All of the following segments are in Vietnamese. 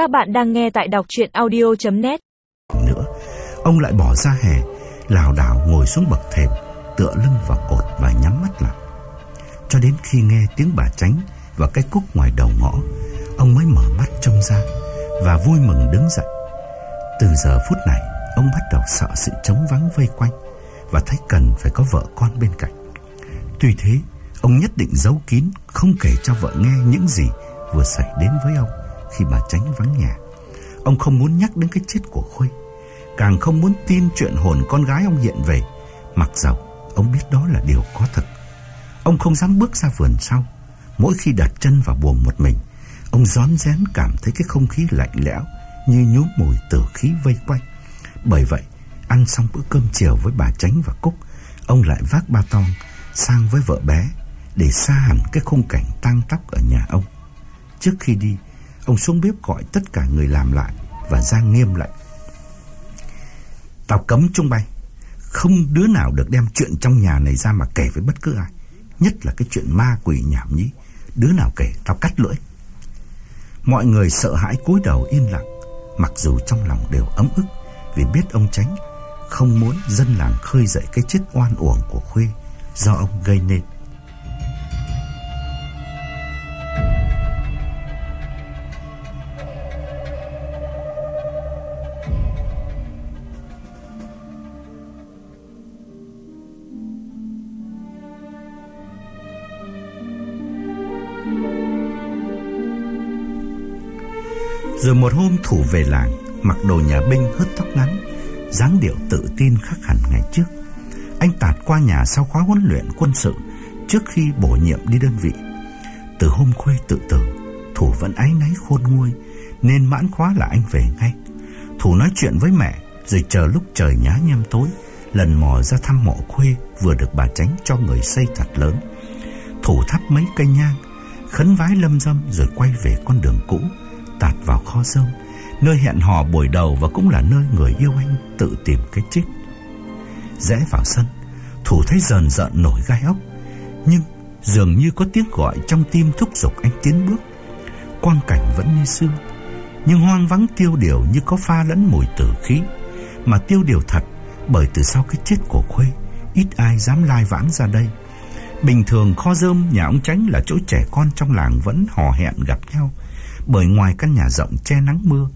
Các bạn đang nghe tại đọc chuyện audio.net Nữa, ông lại bỏ ra hè, lảo đảo ngồi xuống bậc thềm, tựa lưng vào cột và nhắm mắt lại. Cho đến khi nghe tiếng bà tránh và cái cúc ngoài đầu ngõ, ông mới mở mắt trông ra và vui mừng đứng dậy. Từ giờ phút này, ông bắt đầu sợ sự trống vắng vây quanh và thấy cần phải có vợ con bên cạnh. Tuy thế, ông nhất định giấu kín, không kể cho vợ nghe những gì vừa xảy đến với ông khi bà tránh vắng nhà. Ông không muốn nhắc đến cái chết của Khuê, càng không muốn tin chuyện hồn con gái ông hiện về, mặc dầu ông biết đó là điều có thật. Ông không dám bước ra vườn sau, mỗi khi đặt chân vào buồng một mình, ông rón rén cảm thấy cái không khí lạnh lẽo như nhúm mùi tử khí vây quanh. Bởi vậy, ăn xong bữa cơm chiều với bà Tránh và Cúc, ông lại vác ba tong sang với vợ bé để xa hẳn cái khung cảnh tang tóc ở nhà ông. Trước khi đi, ông xuống bếp gọi tất cả người làm lại và ra nghiêm lệnh. Tao cấm chung bay, không đứa nào được đem chuyện trong nhà này ra mà kể với bất cứ ai, nhất là cái chuyện ma quỷ nhảm nhí, đứa nào kể tao cắt lưỡi. Mọi người sợ hãi cúi đầu yên lặng, mặc dù trong lòng đều ấm ức vì biết ông Tránh không muốn dân làng khơi dậy cái chết oan uổng của Khuê do ông gây nên. Rồi một hôm thủ về làng, mặc đồ nhà binh hớt tóc ngắn, dáng điệu tự tin khác hẳn ngày trước. Anh tạt qua nhà sau khóa huấn luyện quân sự trước khi bổ nhiệm đi đơn vị. Từ hôm khuê tự tử, Thủ vẫn áy náy khôn nguôi, nên mãn khóa là anh về ngay. Thủ nói chuyện với mẹ, rồi chờ lúc trời nhá nhem tối, lần mò ra thăm mộ khuê vừa được bà tránh cho người xây thật lớn. Thủ thắp mấy cây nhang, khấn vái lâm dâm rồi quay về con đường cũ, kho nơi hẹn hò buổi đầu và cũng là nơi người yêu anh tự tìm cái chết. Rẽ vào sân, Thủ thấy dần dợn nổi gai ốc, nhưng dường như có tiếng gọi trong tim thúc giục anh tiến bước. Quang cảnh vẫn như xưa, nhưng hoang vắng tiêu điều như có pha lẫn mùi tử khí, mà tiêu điều thật bởi từ sau cái chết của Khuê, ít ai dám lai vãng ra đây. Bình thường kho rơm nhà ông Tránh là chỗ trẻ con trong làng vẫn hò hẹn gặp nhau, bởi ngoài căn nhà rộng che nắng mưa,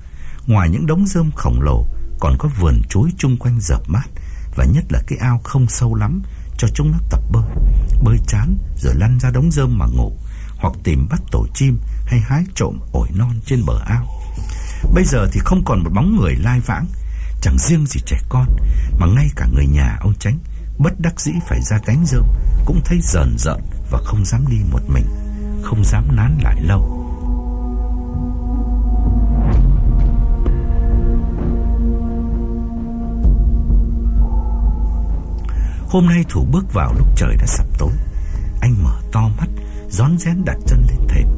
ngoài những đống rơm khổng lồ còn có vườn chuối chung quanh dập mát và nhất là cái ao không sâu lắm cho chúng nó tập bơi. Bơi chán rồi lăn ra đống rơm mà ngủ, hoặc tìm bắt tổ chim hay hái trộm ổi non trên bờ ao. Bây giờ thì không còn một bóng người lai vãng, chẳng riêng gì trẻ con, mà ngay cả người nhà ông Tránh bất đắc dĩ phải ra cánh rơm cũng thấy rờn dợn và không dám đi một mình, không dám nán lại lâu. Hôm nay Thủ bước vào lúc trời đã sập tối. Anh mở to mắt, rón rén đặt chân lên thềm.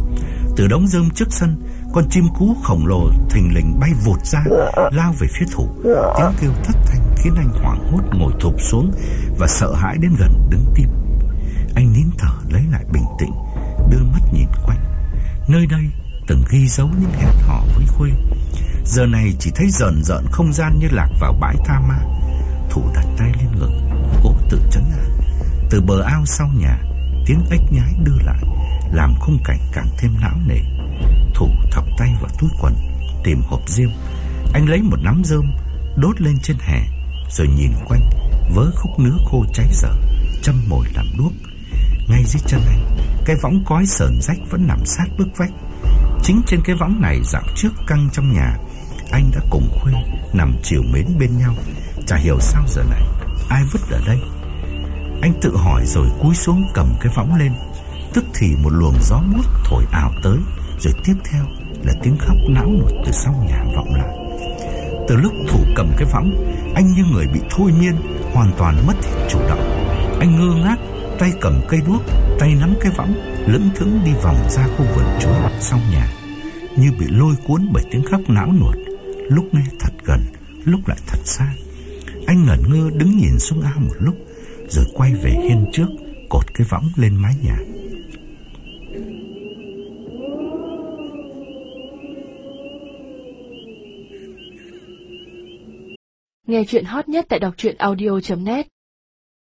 Từ đống rơm trước sân, con chim cú khổng lồ thình lình bay vụt ra, lao về phía Thủ. Tiếng kêu thất thanh khiến anh hoảng hốt ngồi thụp xuống và sợ hãi đến gần đứng tim. Anh nín thở lấy lại bình tĩnh, đưa mắt nhìn quanh. Nơi đây từng ghi dấu những hẹn hò với Khuê. Giờ này chỉ thấy dần rợn không gian như lạc vào bãi tha ma. Thủ đặt tay lên ngực, cố tự chấn an. Từ bờ ao sau nhà, tiếng ếch nhái đưa lại, làm khung cảnh càng thêm não nề. Thủ thọc tay vào túi quần, tìm hộp diêm. Anh lấy một nắm rơm, đốt lên trên hè, rồi nhìn quanh, vớ khúc nứa khô cháy dở, châm mồi làm đuốc. Ngay dưới chân anh, cái võng cói sờn rách vẫn nằm sát bức vách. Chính trên cái võng này dạo trước căng trong nhà, anh đã cùng Khuê nằm chiều mến bên nhau. Chả hiểu sao giờ này ai vứt ở đây. Anh tự hỏi rồi cúi xuống cầm cái võng lên. Tức thì một luồng gió mút thổi ảo tới, rồi tiếp theo là tiếng khóc não nuột từ sau nhà vọng lại. Từ lúc thủ cầm cái võng, anh như người bị thôi miên, hoàn toàn mất hết chủ động. Anh ngơ ngác, tay cầm cây đuốc, tay nắm cái võng, lững thững đi vòng ra khu vườn chuối sau nhà, như bị lôi cuốn bởi tiếng khóc náo nuột, lúc nghe thật gần, lúc lại thật xa. Anh ngẩn ngơ đứng nhìn xuống ao một lúc, rồi quay về hiên trước, cột cái võng lên mái nhà. Nghe chuyện hot nhất tại đọc truyện audio.net